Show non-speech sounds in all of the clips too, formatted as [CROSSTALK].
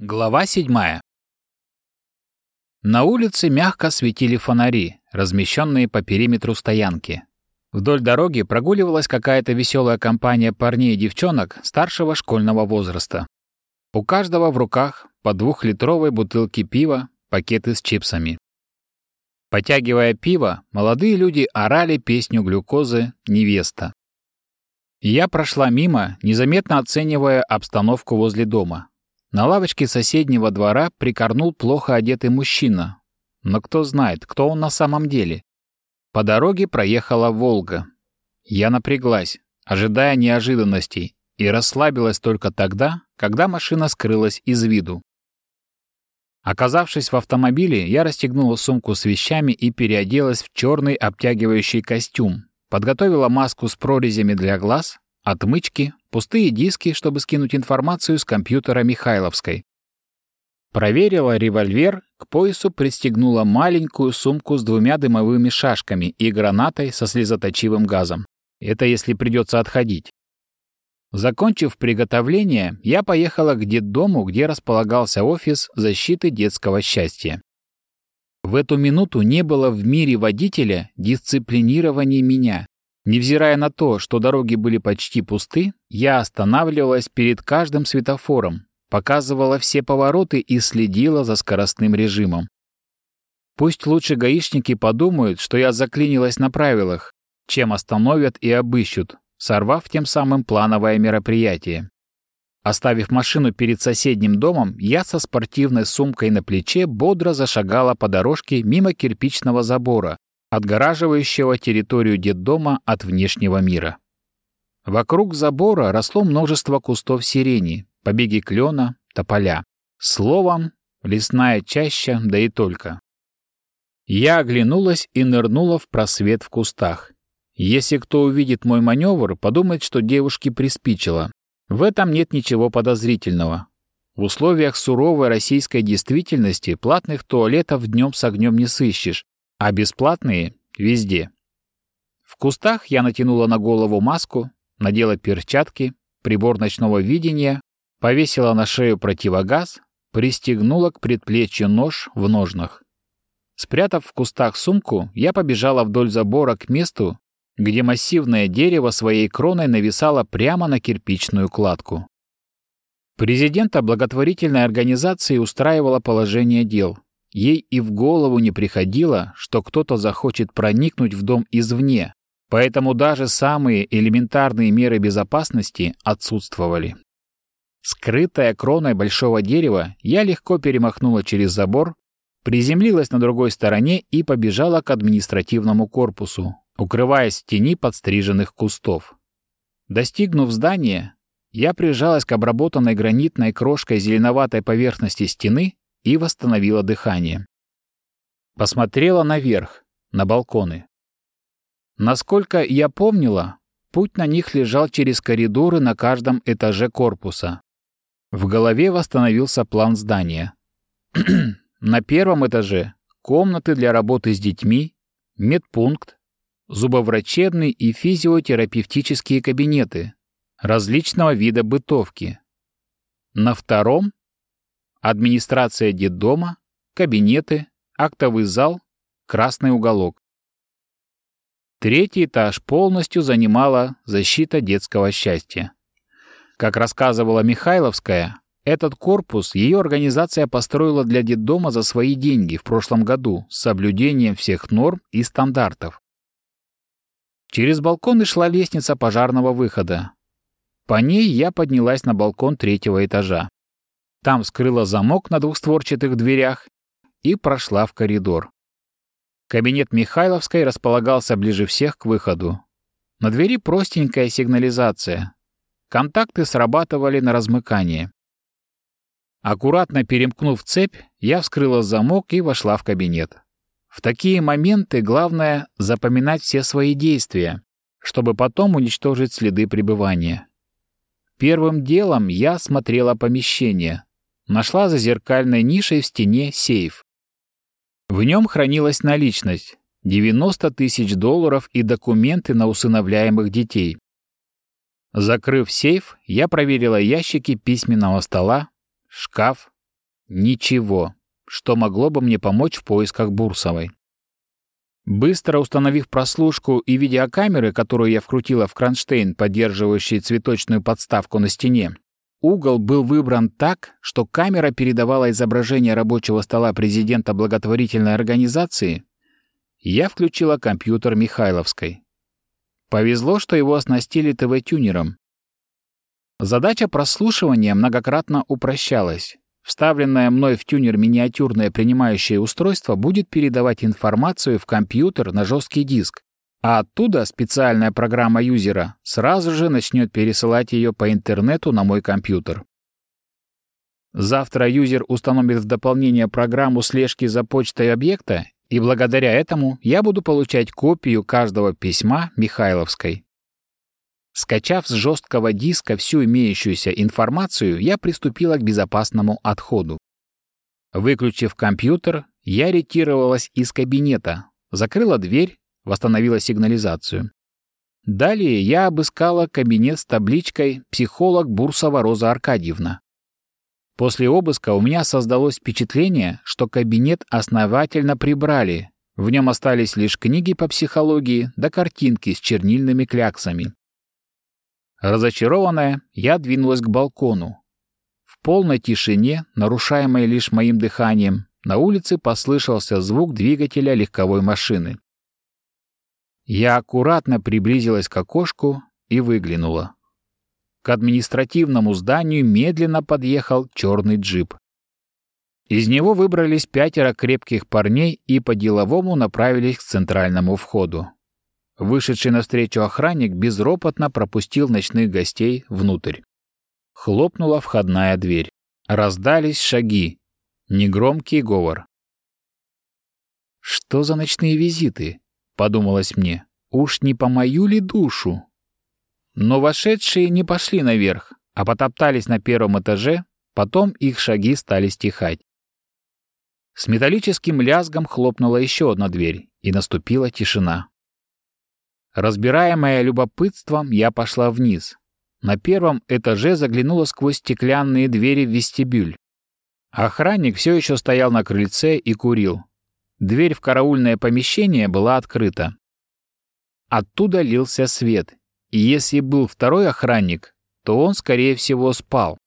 Глава седьмая. На улице мягко светили фонари, размещенные по периметру стоянки. Вдоль дороги прогуливалась какая-то веселая компания парней и девчонок старшего школьного возраста. У каждого в руках по двухлитровой бутылке пива, пакеты с чипсами. Потягивая пиво, молодые люди орали песню глюкозы «Невеста». Я прошла мимо, незаметно оценивая обстановку возле дома. На лавочке соседнего двора прикорнул плохо одетый мужчина. Но кто знает, кто он на самом деле. По дороге проехала «Волга». Я напряглась, ожидая неожиданностей, и расслабилась только тогда, когда машина скрылась из виду. Оказавшись в автомобиле, я расстегнула сумку с вещами и переоделась в черный обтягивающий костюм, подготовила маску с прорезями для глаз, отмычки, пустые диски, чтобы скинуть информацию с компьютера Михайловской. Проверила револьвер, к поясу пристегнула маленькую сумку с двумя дымовыми шашками и гранатой со слезоточивым газом. Это если придется отходить. Закончив приготовление, я поехала к детдому, где располагался офис защиты детского счастья. В эту минуту не было в мире водителя дисциплинирования меня, Невзирая на то, что дороги были почти пусты, я останавливалась перед каждым светофором, показывала все повороты и следила за скоростным режимом. Пусть лучше гаишники подумают, что я заклинилась на правилах, чем остановят и обыщут, сорвав тем самым плановое мероприятие. Оставив машину перед соседним домом, я со спортивной сумкой на плече бодро зашагала по дорожке мимо кирпичного забора, отгораживающего территорию детдома от внешнего мира. Вокруг забора росло множество кустов сирени, побеги клена, тополя. Словом, лесная чаща, да и только. Я оглянулась и нырнула в просвет в кустах. Если кто увидит мой маневр, подумает, что девушке приспичило. В этом нет ничего подозрительного. В условиях суровой российской действительности платных туалетов днем с огнем не сыщешь, а бесплатные — везде. В кустах я натянула на голову маску, надела перчатки, прибор ночного видения, повесила на шею противогаз, пристегнула к предплечью нож в ножнах. Спрятав в кустах сумку, я побежала вдоль забора к месту, где массивное дерево своей кроной нависало прямо на кирпичную кладку. Президента благотворительной организации устраивало положение дел. Ей и в голову не приходило, что кто-то захочет проникнуть в дом извне, поэтому даже самые элементарные меры безопасности отсутствовали. Скрытая кроной большого дерева, я легко перемахнула через забор, приземлилась на другой стороне и побежала к административному корпусу, укрываясь в тени подстриженных кустов. Достигнув здания, я прижалась к обработанной гранитной крошкой зеленоватой поверхности стены и восстановила дыхание. Посмотрела наверх, на балконы. Насколько я помнила, путь на них лежал через коридоры на каждом этаже корпуса. В голове восстановился план здания. [CLEARS THROAT] на первом этаже комнаты для работы с детьми, медпункт, зубоврачебный и физиотерапевтические кабинеты, различного вида бытовки. На втором администрация детдома, кабинеты, актовый зал, красный уголок. Третий этаж полностью занимала защита детского счастья. Как рассказывала Михайловская, этот корпус ее организация построила для детдома за свои деньги в прошлом году с соблюдением всех норм и стандартов. Через балконы шла лестница пожарного выхода. По ней я поднялась на балкон третьего этажа. Там вскрыла замок на двухстворчатых дверях и прошла в коридор. Кабинет Михайловской располагался ближе всех к выходу. На двери простенькая сигнализация. Контакты срабатывали на размыкание. Аккуратно перемкнув цепь, я вскрыла замок и вошла в кабинет. В такие моменты главное запоминать все свои действия, чтобы потом уничтожить следы пребывания. Первым делом я смотрела помещение, нашла за зеркальной нишей в стене сейф. В нем хранилась наличность — 90 тысяч долларов и документы на усыновляемых детей. Закрыв сейф, я проверила ящики письменного стола, шкаф, Ничего, что могло бы мне помочь в поисках Бурсовой. Быстро установив прослушку и видеокамеры, которую я вкрутила в кронштейн, поддерживающий цветочную подставку на стене, угол был выбран так, что камера передавала изображение рабочего стола президента благотворительной организации, я включила компьютер Михайловской. Повезло, что его оснастили ТВ-тюнером. Задача прослушивания многократно упрощалась. Вставленное мной в тюнер миниатюрное принимающее устройство будет передавать информацию в компьютер на жесткий диск, а оттуда специальная программа юзера сразу же начнет пересылать ее по интернету на мой компьютер. Завтра юзер установит в дополнение программу слежки за почтой объекта, и благодаря этому я буду получать копию каждого письма Михайловской. Скачав с жесткого диска всю имеющуюся информацию, я приступила к безопасному отходу. Выключив компьютер, я ретировалась из кабинета, закрыла дверь, восстановила сигнализацию. Далее я обыскала кабинет с табличкой «Психолог Бурсова Роза Аркадьевна». После обыска у меня создалось впечатление, что кабинет основательно прибрали. В нем остались лишь книги по психологии да картинки с чернильными кляксами. Разочарованная, я двинулась к балкону. В полной тишине, нарушаемой лишь моим дыханием, на улице послышался звук двигателя легковой машины. Я аккуратно приблизилась к окошку и выглянула. К административному зданию медленно подъехал черный джип. Из него выбрались пятеро крепких парней и по-деловому направились к центральному входу. Вышедший навстречу охранник безропотно пропустил ночных гостей внутрь. Хлопнула входная дверь. Раздались шаги. Негромкий говор. «Что за ночные визиты?» — подумалось мне. «Уж не по мою ли душу?» Но вошедшие не пошли наверх, а потоптались на первом этаже, потом их шаги стали стихать. С металлическим лязгом хлопнула еще одна дверь, и наступила тишина. Разбираемая любопытством, я пошла вниз. На первом этаже заглянула сквозь стеклянные двери в вестибюль. Охранник все еще стоял на крыльце и курил. Дверь в караульное помещение была открыта. Оттуда лился свет, и если был второй охранник, то он, скорее всего, спал.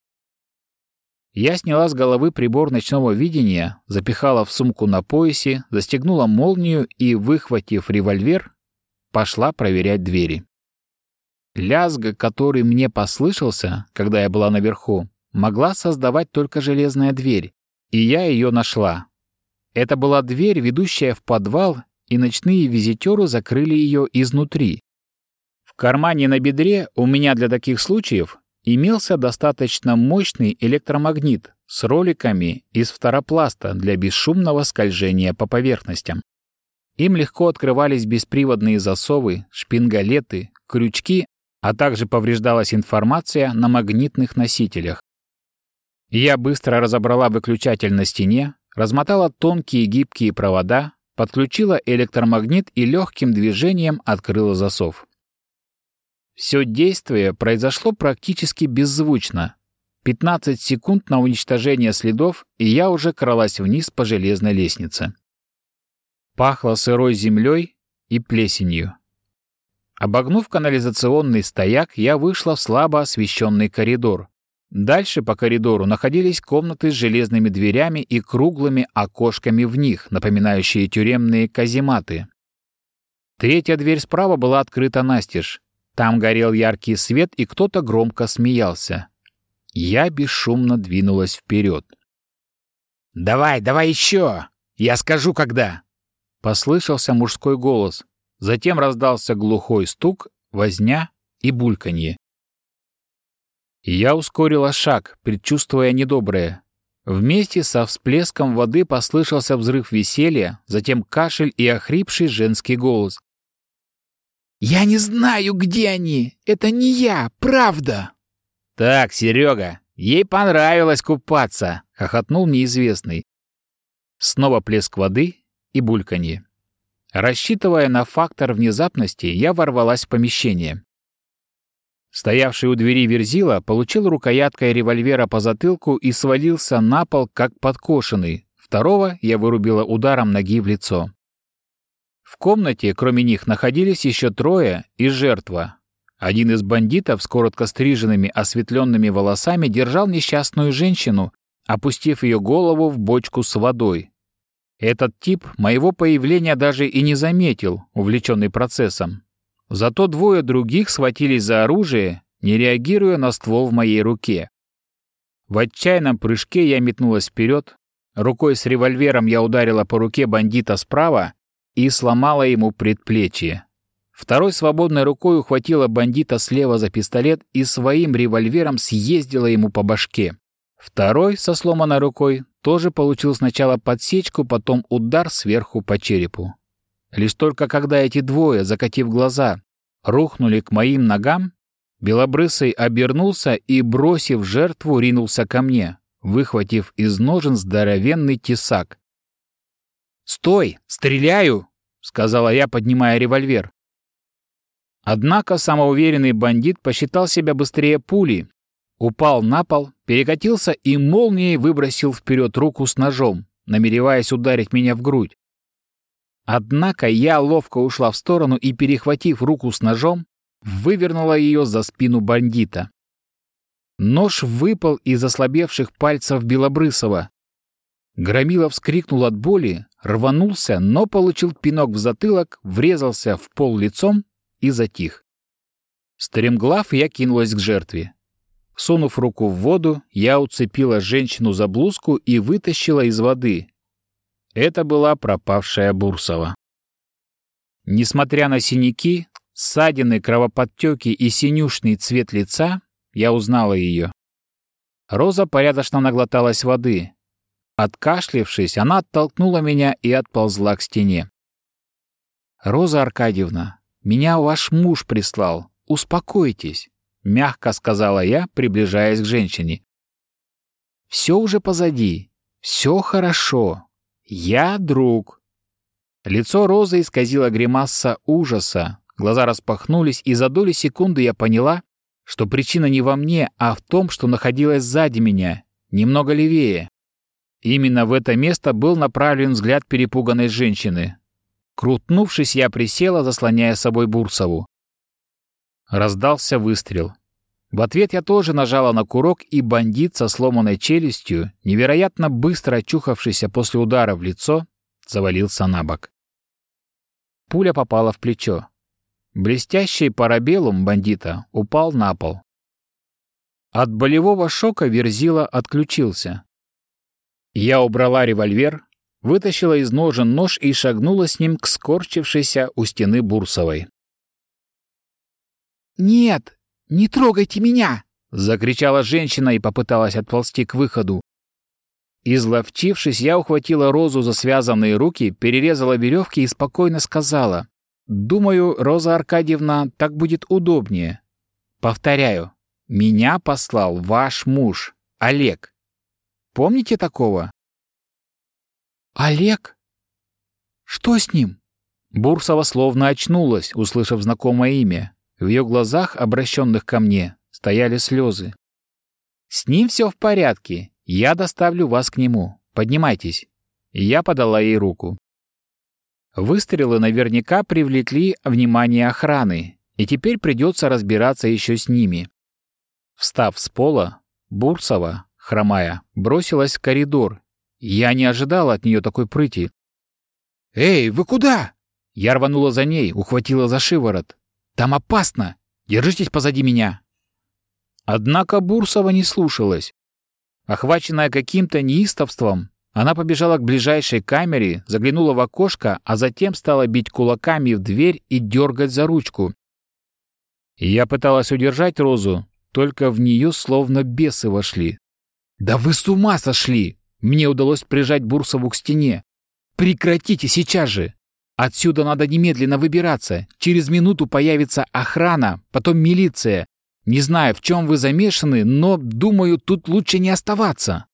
Я сняла с головы прибор ночного видения, запихала в сумку на поясе, застегнула молнию и, выхватив револьвер, пошла проверять двери. Лязг, который мне послышался, когда я была наверху, могла создавать только железная дверь, и я ее нашла. Это была дверь, ведущая в подвал, и ночные визитеры закрыли ее изнутри. В кармане на бедре у меня для таких случаев имелся достаточно мощный электромагнит с роликами из фторопласта для бесшумного скольжения по поверхностям. Им легко открывались бесприводные засовы, шпингалеты, крючки, а также повреждалась информация на магнитных носителях. Я быстро разобрала выключатель на стене, размотала тонкие гибкие провода, подключила электромагнит и легким движением открыла засов. Все действие произошло практически беззвучно. 15 секунд на уничтожение следов, и я уже кралась вниз по железной лестнице. Пахло сырой землей и плесенью. Обогнув канализационный стояк, я вышла в слабо освещенный коридор. Дальше по коридору находились комнаты с железными дверями и круглыми окошками в них, напоминающие тюремные казематы. Третья дверь справа была открыта настежь. Там горел яркий свет, и кто-то громко смеялся. Я бесшумно двинулась вперед. «Давай, давай еще! Я скажу, когда!» Послышался мужской голос. Затем раздался глухой стук, возня и бульканье. Я ускорила шаг, предчувствуя недоброе. Вместе со всплеском воды послышался взрыв веселья, затем кашель и охрипший женский голос. «Я не знаю, где они! Это не я, правда!» «Так, Серега, ей понравилось купаться!» — хохотнул неизвестный. Снова плеск воды, и бульканье. Рассчитывая на фактор внезапности, я ворвалась в помещение. Стоявший у двери Верзила получил рукояткой револьвера по затылку и свалился на пол, как подкошенный. Второго я вырубила ударом ноги в лицо. В комнате, кроме них, находились еще трое и жертва. Один из бандитов с коротко стриженными осветленными волосами держал несчастную женщину, опустив ее голову в бочку с водой. Этот тип моего появления даже и не заметил, увлеченный процессом. Зато двое других схватились за оружие, не реагируя на ствол в моей руке. В отчаянном прыжке я метнулась вперед, рукой с револьвером я ударила по руке бандита справа и сломала ему предплечье. Второй свободной рукой ухватила бандита слева за пистолет и своим револьвером съездила ему по башке. Второй, со сломанной рукой, тоже получил сначала подсечку, потом удар сверху по черепу. Лишь только когда эти двое, закатив глаза, рухнули к моим ногам, Белобрысый обернулся и, бросив жертву, ринулся ко мне, выхватив из ножен здоровенный тесак. «Стой! Стреляю!» — сказала я, поднимая револьвер. Однако самоуверенный бандит посчитал себя быстрее пули, упал на пол, перекатился и молнией выбросил вперед руку с ножом, намереваясь ударить меня в грудь. Однако я ловко ушла в сторону и, перехватив руку с ножом, вывернула ее за спину бандита. Нож выпал из ослабевших пальцев Белобрысова. Громила вскрикнул от боли, рванулся, но получил пинок в затылок, врезался в пол лицом и затих. Стремглав я кинулась к жертве. Сунув руку в воду, я уцепила женщину за блузку и вытащила из воды, это была пропавшая Бурсова. Несмотря на синяки, ссадины, кровоподтеки и синюшный цвет лица, я узнала ее. Роза порядочно наглоталась воды. Откашлившись, она оттолкнула меня и отползла к стене. «Роза Аркадьевна, меня ваш муж прислал. Успокойтесь», — мягко сказала я, приближаясь к женщине. «Все уже позади. Все хорошо. «Я друг». Лицо Розы исказило гримаса ужаса, глаза распахнулись, и за доли секунды я поняла, что причина не во мне, а в том, что находилась сзади меня, немного левее. Именно в это место был направлен взгляд перепуганной женщины. Крутнувшись, я присела, заслоняя собой Бурсову. Раздался выстрел. В ответ я тоже нажала на курок, и бандит со сломанной челюстью, невероятно быстро очухавшийся после удара в лицо, завалился на бок. Пуля попала в плечо. Блестящий парабеллум бандита упал на пол. От болевого шока Верзила отключился. Я убрала револьвер, вытащила из ножен нож и шагнула с ним к скорчившейся у стены Бурсовой. «Нет!» «Не трогайте меня!» — закричала женщина и попыталась отползти к выходу. Изловчившись, я ухватила Розу за связанные руки, перерезала веревки и спокойно сказала. «Думаю, Роза Аркадьевна, так будет удобнее. Повторяю, меня послал ваш муж, Олег. Помните такого?» «Олег? Что с ним?» Бурсова словно очнулась, услышав знакомое имя. В ее глазах, обращенных ко мне, стояли слезы. «С ним все в порядке. Я доставлю вас к нему. Поднимайтесь». я подала ей руку. Выстрелы наверняка привлекли внимание охраны, и теперь придется разбираться еще с ними. Встав с пола, Бурсова, хромая, бросилась в коридор. Я не ожидала от нее такой прыти. «Эй, вы куда?» Я рванула за ней, ухватила за шиворот. Там опасно! Держитесь позади меня!» Однако Бурсова не слушалась. Охваченная каким-то неистовством, она побежала к ближайшей камере, заглянула в окошко, а затем стала бить кулаками в дверь и дергать за ручку. Я пыталась удержать Розу, только в нее словно бесы вошли. «Да вы с ума сошли!» Мне удалось прижать Бурсову к стене. «Прекратите сейчас же!» Отсюда надо немедленно выбираться. Через минуту появится охрана, потом милиция. Не знаю, в чем вы замешаны, но, думаю, тут лучше не оставаться».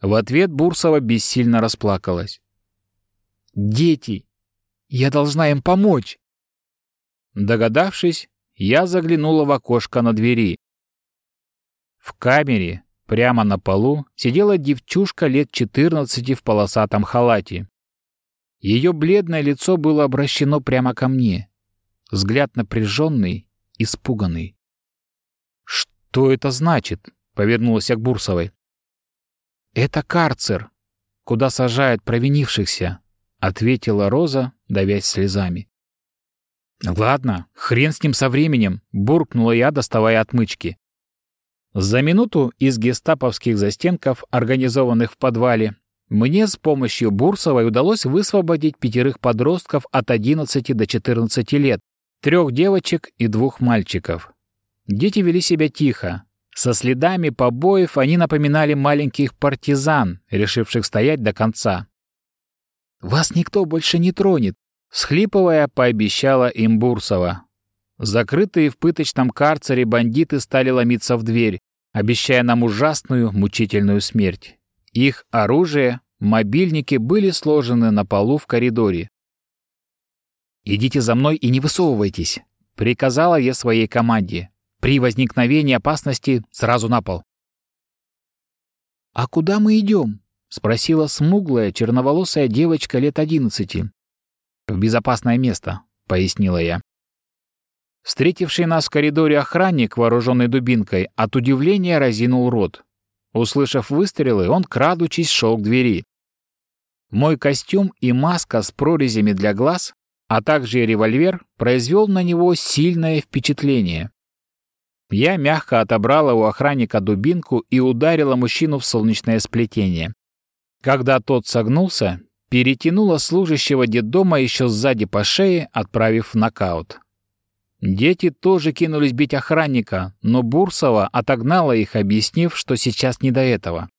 В ответ Бурсова бессильно расплакалась. «Дети! Я должна им помочь!» Догадавшись, я заглянула в окошко на двери. В камере, прямо на полу, сидела девчушка лет 14 в полосатом халате. Ее бледное лицо было обращено прямо ко мне. Взгляд напряженный, испуганный. «Что это значит?» — повернулась я к Бурсовой. «Это карцер, куда сажают провинившихся», — ответила Роза, давясь слезами. «Ладно, хрен с ним со временем», — буркнула я, доставая отмычки. За минуту из гестаповских застенков, организованных в подвале, мне с помощью Бурсовой удалось высвободить пятерых подростков от 11 до 14 лет, трех девочек и двух мальчиков. Дети вели себя тихо. Со следами побоев они напоминали маленьких партизан, решивших стоять до конца. «Вас никто больше не тронет», — схлипывая, пообещала им Бурсова. Закрытые в пыточном карцере бандиты стали ломиться в дверь, обещая нам ужасную, мучительную смерть. Их оружие, мобильники были сложены на полу в коридоре. «Идите за мной и не высовывайтесь», — приказала я своей команде. «При возникновении опасности сразу на пол». «А куда мы идем?» — спросила смуглая, черноволосая девочка лет одиннадцати. «В безопасное место», — пояснила я. Встретивший нас в коридоре охранник, вооруженный дубинкой, от удивления разинул рот. Услышав выстрелы, он, крадучись, шел к двери. Мой костюм и маска с прорезями для глаз, а также револьвер, произвел на него сильное впечатление. Я мягко отобрала у охранника дубинку и ударила мужчину в солнечное сплетение. Когда тот согнулся, перетянула служащего детдома еще сзади по шее, отправив в нокаут. Дети тоже кинулись бить охранника, но Бурсова отогнала их, объяснив, что сейчас не до этого.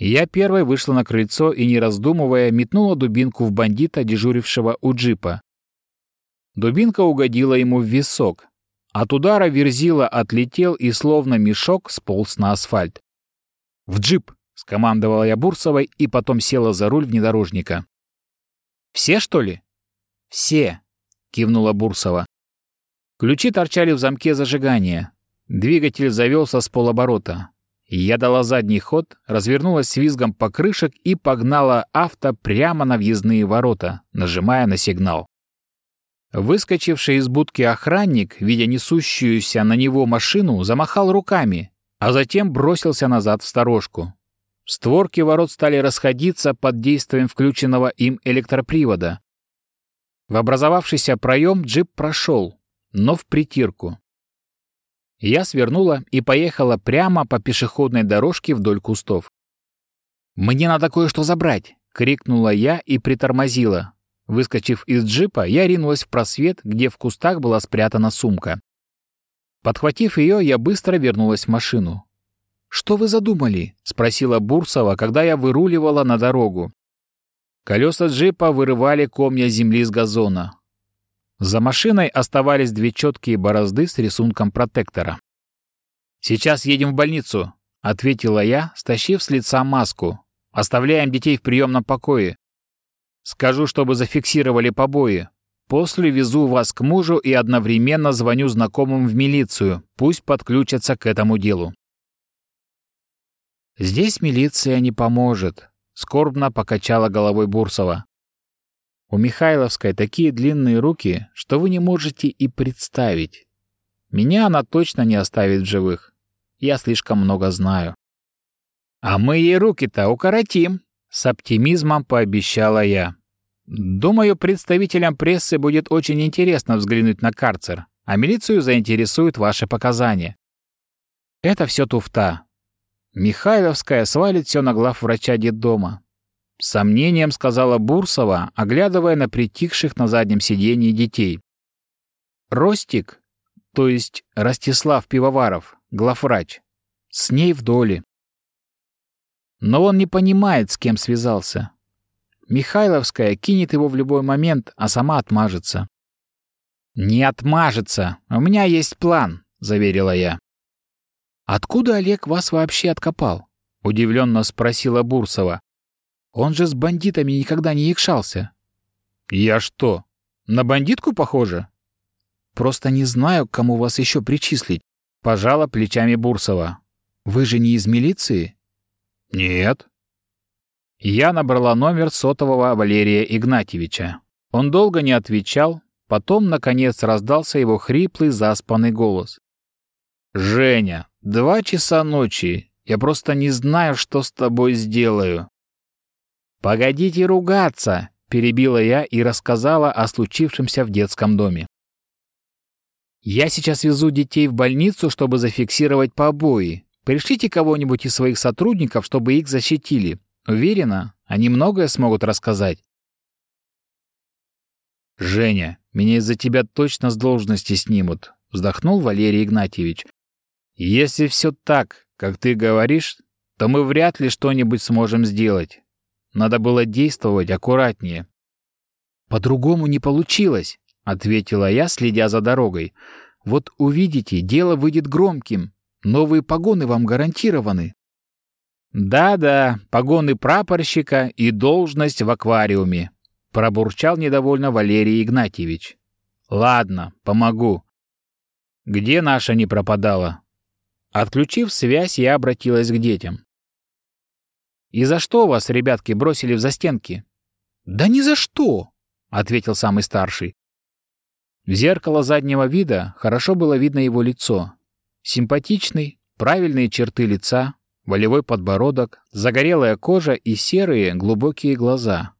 Я первой вышла на крыльцо и, не раздумывая, метнула дубинку в бандита, дежурившего у джипа. Дубинка угодила ему в висок. От удара верзила отлетел и словно мешок сполз на асфальт. «В джип!» — скомандовала я Бурсовой и потом села за руль внедорожника. «Все, что ли?» «Все!» — кивнула Бурсова. Ключи торчали в замке зажигания. Двигатель завелся с полоборота. Я дала задний ход, развернулась с визгом покрышек и погнала авто прямо на въездные ворота, нажимая на сигнал. Выскочивший из будки охранник, видя несущуюся на него машину, замахал руками, а затем бросился назад в сторожку. Створки ворот стали расходиться под действием включенного им электропривода. В образовавшийся проем джип прошел, но в притирку. Я свернула и поехала прямо по пешеходной дорожке вдоль кустов. «Мне надо кое-что забрать!» — крикнула я и притормозила. Выскочив из джипа, я ринулась в просвет, где в кустах была спрятана сумка. Подхватив ее, я быстро вернулась в машину. «Что вы задумали?» — спросила Бурсова, когда я выруливала на дорогу. Колеса джипа вырывали комья земли с газона. За машиной оставались две четкие борозды с рисунком протектора. «Сейчас едем в больницу», — ответила я, стащив с лица маску. «Оставляем детей в приемном покое. Скажу, чтобы зафиксировали побои. После везу вас к мужу и одновременно звоню знакомым в милицию. Пусть подключатся к этому делу». «Здесь милиция не поможет», — скорбно покачала головой Бурсова. У Михайловской такие длинные руки, что вы не можете и представить. Меня она точно не оставит в живых. Я слишком много знаю. А мы ей руки-то укоротим, с оптимизмом пообещала я. Думаю, представителям прессы будет очень интересно взглянуть на карцер, а милицию заинтересуют ваши показания. Это все туфта. Михайловская свалит все на глав врача детдома. С сомнением сказала Бурсова, оглядывая на притихших на заднем сиденье детей. Ростик, то есть Ростислав Пивоваров, главврач, с ней в доле. Но он не понимает, с кем связался. Михайловская кинет его в любой момент, а сама отмажется. «Не отмажется. У меня есть план», — заверила я. «Откуда Олег вас вообще откопал?» — удивленно спросила Бурсова, он же с бандитами никогда не якшался. Я что, на бандитку похожа? Просто не знаю, кому вас еще причислить. Пожала плечами Бурсова. Вы же не из милиции? Нет. Я набрала номер сотового Валерия Игнатьевича. Он долго не отвечал, потом, наконец, раздался его хриплый, заспанный голос. «Женя, два часа ночи. Я просто не знаю, что с тобой сделаю». «Погодите ругаться!» — перебила я и рассказала о случившемся в детском доме. «Я сейчас везу детей в больницу, чтобы зафиксировать побои. Пришлите кого-нибудь из своих сотрудников, чтобы их защитили. Уверена, они многое смогут рассказать». «Женя, меня из-за тебя точно с должности снимут», — вздохнул Валерий Игнатьевич. «Если все так, как ты говоришь, то мы вряд ли что-нибудь сможем сделать. Надо было действовать аккуратнее. По-другому не получилось, ответила я, следя за дорогой. Вот увидите, дело выйдет громким. Новые погоны вам гарантированы. Да-да, погоны прапорщика и должность в аквариуме, пробурчал недовольно Валерий Игнатьевич. Ладно, помогу. Где наша не пропадала? Отключив связь, я обратилась к детям. «И за что вас, ребятки, бросили в застенки?» «Да ни за что!» — ответил самый старший. В зеркало заднего вида хорошо было видно его лицо. Симпатичный, правильные черты лица, волевой подбородок, загорелая кожа и серые глубокие глаза.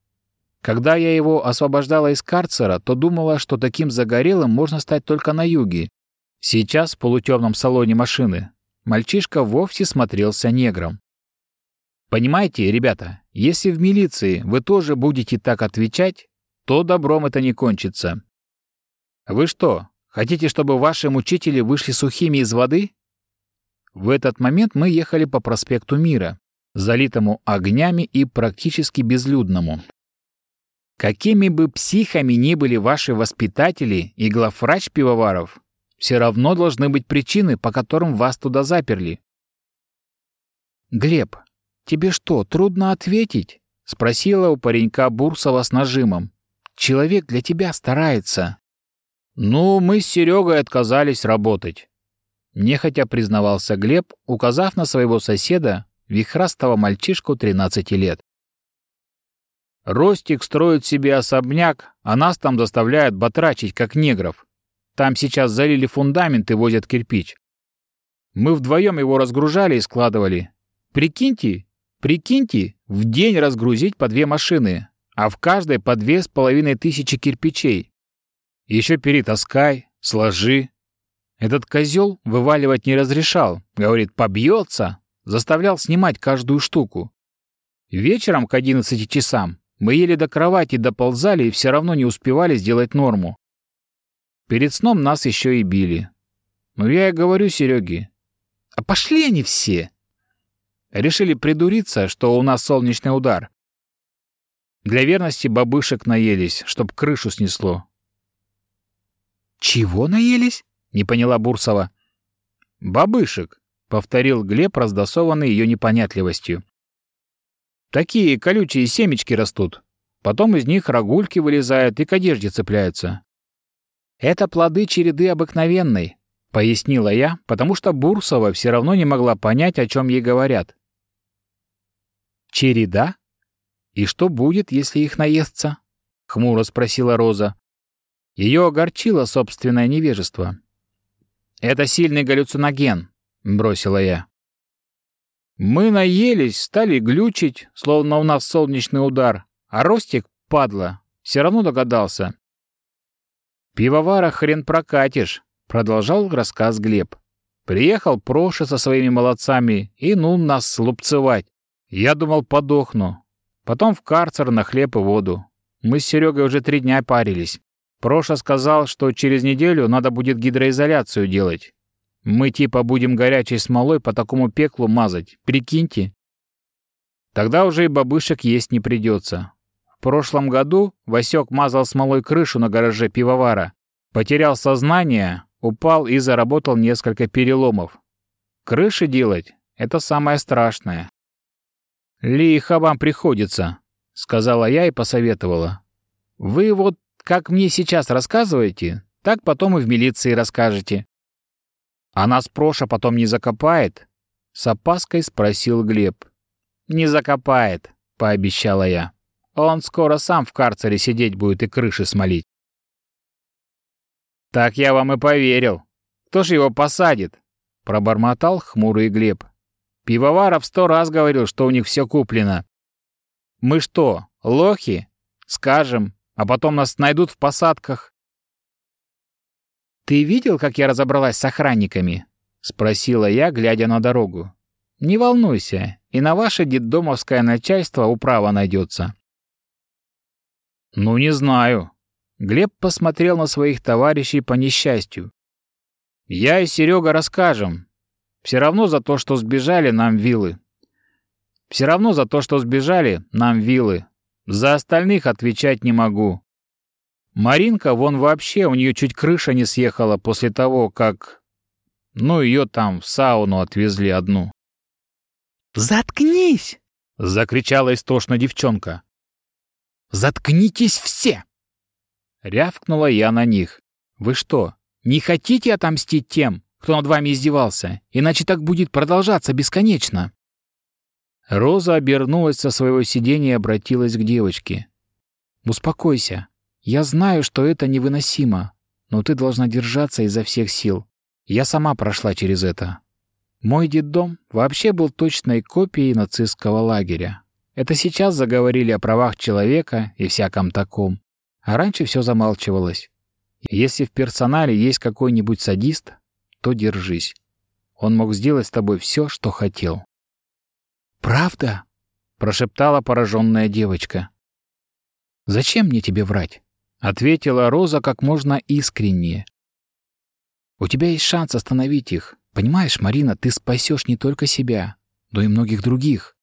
Когда я его освобождала из карцера, то думала, что таким загорелым можно стать только на юге. Сейчас в полутемном салоне машины мальчишка вовсе смотрелся негром. Понимаете, ребята, если в милиции вы тоже будете так отвечать, то добром это не кончится. Вы что, хотите, чтобы ваши мучители вышли сухими из воды? В этот момент мы ехали по проспекту Мира, залитому огнями и практически безлюдному. Какими бы психами ни были ваши воспитатели и главврач пивоваров, все равно должны быть причины, по которым вас туда заперли. Глеб, «Тебе что, трудно ответить?» — спросила у паренька Бурсова с нажимом. «Человек для тебя старается». «Ну, мы с Серегой отказались работать», — нехотя признавался Глеб, указав на своего соседа, вихрастого мальчишку 13 лет. «Ростик строит себе особняк, а нас там заставляют батрачить, как негров. Там сейчас залили фундамент и возят кирпич. Мы вдвоем его разгружали и складывали. Прикиньте, Прикиньте, в день разгрузить по две машины, а в каждой по две с половиной тысячи кирпичей. Еще перетаскай, сложи. Этот козел вываливать не разрешал. Говорит, побьется. Заставлял снимать каждую штуку. Вечером к 11 часам мы еле до кровати доползали и все равно не успевали сделать норму. Перед сном нас еще и били. Ну я и говорю Сереге, а пошли они все. Решили придуриться, что у нас солнечный удар. Для верности бабышек наелись, чтоб крышу снесло. «Чего наелись?» — не поняла Бурсова. «Бабышек», — повторил Глеб, раздосованный ее непонятливостью. «Такие колючие семечки растут. Потом из них рогульки вылезают и к одежде цепляются. Это плоды череды обыкновенной», — пояснила я, потому что Бурсова все равно не могла понять, о чем ей говорят. «Череда? И что будет, если их наестся?» — хмуро спросила Роза. Ее огорчило собственное невежество. «Это сильный галлюциноген», — бросила я. Мы наелись, стали глючить, словно у нас солнечный удар, а Ростик, падла, все равно догадался. «Пивовара хрен прокатишь», — продолжал рассказ Глеб. «Приехал Проша со своими молодцами и ну нас слупцевать. Я думал, подохну. Потом в карцер на хлеб и воду. Мы с Серегой уже три дня парились. Проша сказал, что через неделю надо будет гидроизоляцию делать. Мы типа будем горячей смолой по такому пеклу мазать. Прикиньте. Тогда уже и бабышек есть не придется. В прошлом году Васек мазал смолой крышу на гараже пивовара. Потерял сознание, упал и заработал несколько переломов. Крыши делать — это самое страшное. «Лихо вам приходится», — сказала я и посоветовала. «Вы вот, как мне сейчас рассказываете, Так потом и в милиции расскажете. А нас Проша потом не закопает? С опаской спросил Глеб. Не закопает, пообещала я. Он скоро сам в карцере сидеть будет и крыши смолить. Так я вам и поверил. Кто ж его посадит? Пробормотал хмурый Глеб. Пивоваров сто раз говорил, что у них все куплено. Мы что, лохи? Скажем, а потом нас найдут в посадках. «Ты видел, как я разобралась с охранниками?» — спросила я, глядя на дорогу. «Не волнуйся, и на ваше детдомовское начальство управа найдется». «Ну, не знаю». Глеб посмотрел на своих товарищей по несчастью. «Я и Серега расскажем. Все равно за то, что сбежали, нам вилы. Все равно за то, что сбежали, нам вилы. За остальных отвечать не могу. Маринка, вон вообще, у нее чуть крыша не съехала после того, как... Ну, ее там в сауну отвезли одну. «Заткнись!» — закричала истошно девчонка. «Заткнитесь все!» Рявкнула я на них. «Вы что, не хотите отомстить тем, кто над вами издевался? Иначе так будет продолжаться бесконечно!» Роза обернулась со своего сиденья и обратилась к девочке. «Успокойся. Я знаю, что это невыносимо, но ты должна держаться изо всех сил. Я сама прошла через это. Мой детдом вообще был точной копией нацистского лагеря. Это сейчас заговорили о правах человека и всяком таком. А раньше все замалчивалось. Если в персонале есть какой-нибудь садист, то держись. Он мог сделать с тобой все, что хотел. «Правда?» — прошептала пораженная девочка. «Зачем мне тебе врать?» — ответила Роза как можно искреннее. «У тебя есть шанс остановить их. Понимаешь, Марина, ты спасешь не только себя, но и многих других».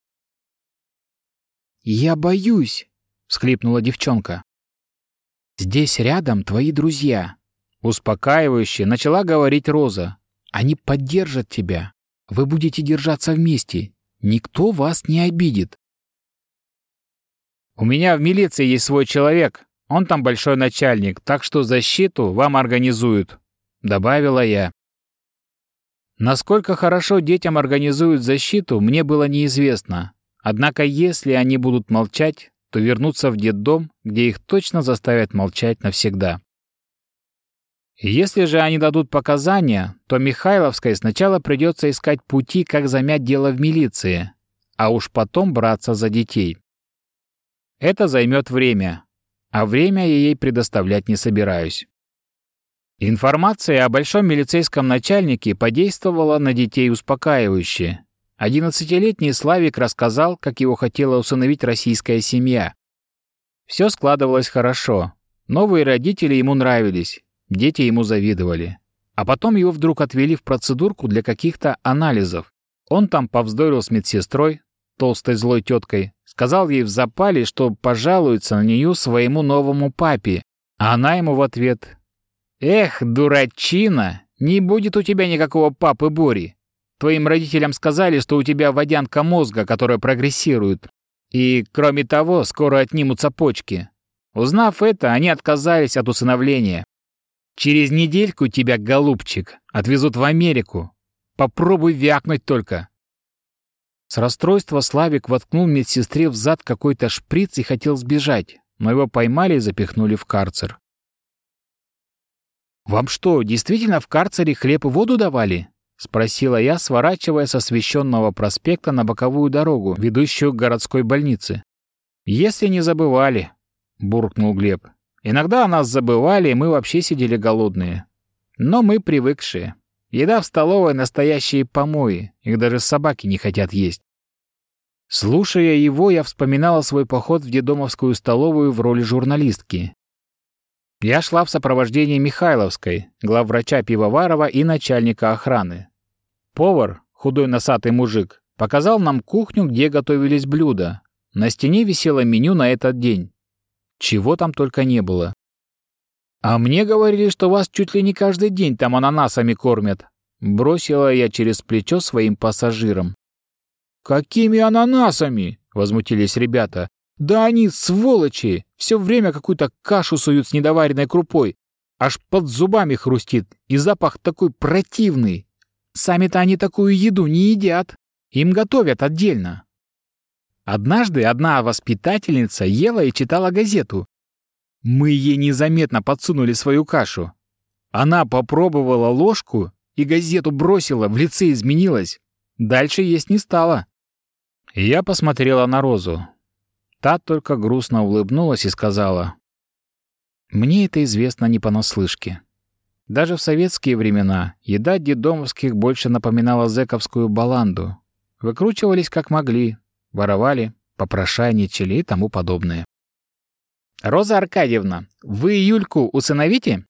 «Я боюсь!» — всхлипнула девчонка. «Здесь рядом твои друзья», — успокаивающе начала говорить Роза. «Они поддержат тебя. Вы будете держаться вместе, Никто вас не обидит. У меня в милиции есть свой человек. Он там большой начальник, так что защиту вам организуют, добавила я. Насколько хорошо детям организуют защиту, мне было неизвестно. Однако если они будут молчать, то вернутся в детдом, где их точно заставят молчать навсегда. Если же они дадут показания, то Михайловской сначала придется искать пути, как замять дело в милиции, а уж потом браться за детей. Это займет время, а время я ей предоставлять не собираюсь. Информация о большом милицейском начальнике подействовала на детей успокаивающе. Одиннадцатилетний Славик рассказал, как его хотела усыновить российская семья. Все складывалось хорошо. Новые родители ему нравились, Дети ему завидовали. А потом его вдруг отвели в процедурку для каких-то анализов. Он там повздорил с медсестрой, толстой злой теткой, сказал ей в запале, что пожалуется на нее своему новому папе, а она ему в ответ «Эх, дурачина, не будет у тебя никакого папы Бори. Твоим родителям сказали, что у тебя водянка мозга, которая прогрессирует. И, кроме того, скоро отнимутся почки. Узнав это, они отказались от усыновления. Через недельку тебя, голубчик, отвезут в Америку. Попробуй вякнуть только». С расстройства Славик воткнул медсестре в зад какой-то шприц и хотел сбежать, но его поймали и запихнули в карцер. «Вам что, действительно в карцере хлеб и воду давали?» — спросила я, сворачивая с освещенного проспекта на боковую дорогу, ведущую к городской больнице. «Если не забывали», — буркнул Глеб. Иногда о нас забывали, и мы вообще сидели голодные. Но мы привыкшие. Еда в столовой — настоящие помои, их даже собаки не хотят есть. Слушая его, я вспоминала свой поход в дедомовскую столовую в роли журналистки. Я шла в сопровождении Михайловской, главврача Пивоварова и начальника охраны. Повар, худой носатый мужик, показал нам кухню, где готовились блюда. На стене висело меню на этот день. Чего там только не было. «А мне говорили, что вас чуть ли не каждый день там ананасами кормят», бросила я через плечо своим пассажирам. «Какими ананасами?» — возмутились ребята. «Да они, сволочи, все время какую-то кашу суют с недоваренной крупой, аж под зубами хрустит, и запах такой противный. Сами-то они такую еду не едят, им готовят отдельно. Однажды одна воспитательница ела и читала газету. Мы ей незаметно подсунули свою кашу. Она попробовала ложку и газету бросила, в лице изменилась. Дальше есть не стала. Я посмотрела на Розу. Та только грустно улыбнулась и сказала, «Мне это известно не понаслышке. Даже в советские времена еда детдомовских больше напоминала зэковскую баланду. Выкручивались как могли, воровали, попрошайничали и тому подобное. «Роза Аркадьевна, вы Юльку усыновите?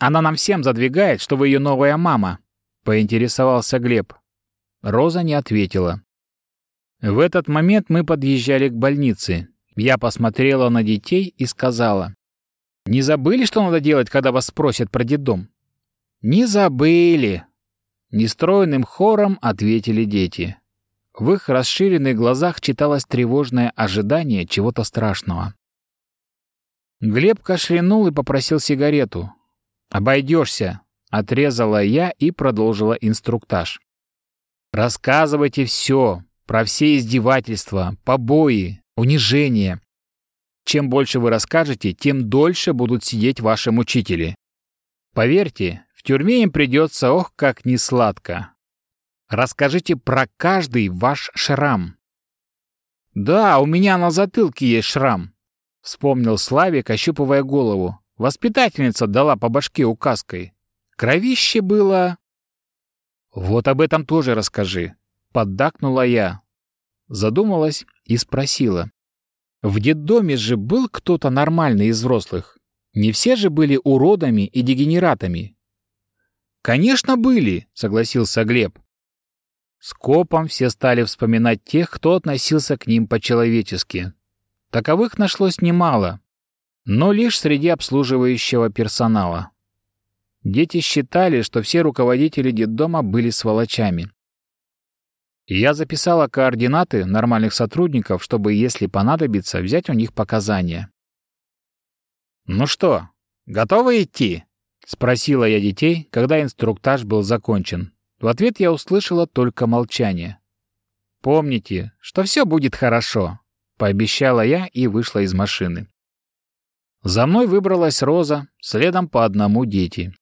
Она нам всем задвигает, что вы ее новая мама», — поинтересовался Глеб. Роза не ответила. В этот момент мы подъезжали к больнице. Я посмотрела на детей и сказала. «Не забыли, что надо делать, когда вас спросят про детдом?» «Не забыли!» Нестроенным хором ответили дети. В их расширенных глазах читалось тревожное ожидание чего-то страшного. Глеб кашлянул и попросил сигарету. «Обойдешься», — отрезала я и продолжила инструктаж. «Рассказывайте все, про все издевательства, побои, унижения. Чем больше вы расскажете, тем дольше будут сидеть ваши мучители. Поверьте, в тюрьме им придется, ох, как несладко. Расскажите про каждый ваш шрам. Да, у меня на затылке есть шрам, вспомнил Славик, ощупывая голову. Воспитательница дала по башке указкой. Кровище было... Вот об этом тоже расскажи, поддакнула я. Задумалась и спросила. В детдоме же был кто-то нормальный из взрослых. Не все же были уродами и дегенератами. «Конечно, были», — согласился Глеб. Скопом все стали вспоминать тех, кто относился к ним по-человечески. Таковых нашлось немало, но лишь среди обслуживающего персонала. Дети считали, что все руководители детдома были сволочами. Я записала координаты нормальных сотрудников, чтобы, если понадобится, взять у них показания. «Ну что, готовы идти?» — спросила я детей, когда инструктаж был закончен. В ответ я услышала только молчание. «Помните, что все будет хорошо», — пообещала я и вышла из машины. За мной выбралась Роза, следом по одному дети.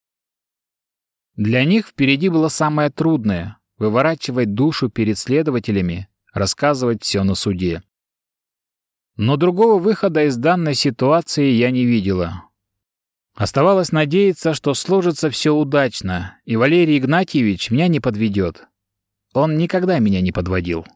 Для них впереди было самое трудное — выворачивать душу перед следователями, рассказывать все на суде. Но другого выхода из данной ситуации я не видела. Оставалось надеяться, что сложится все удачно, и Валерий Игнатьевич меня не подведет. Он никогда меня не подводил.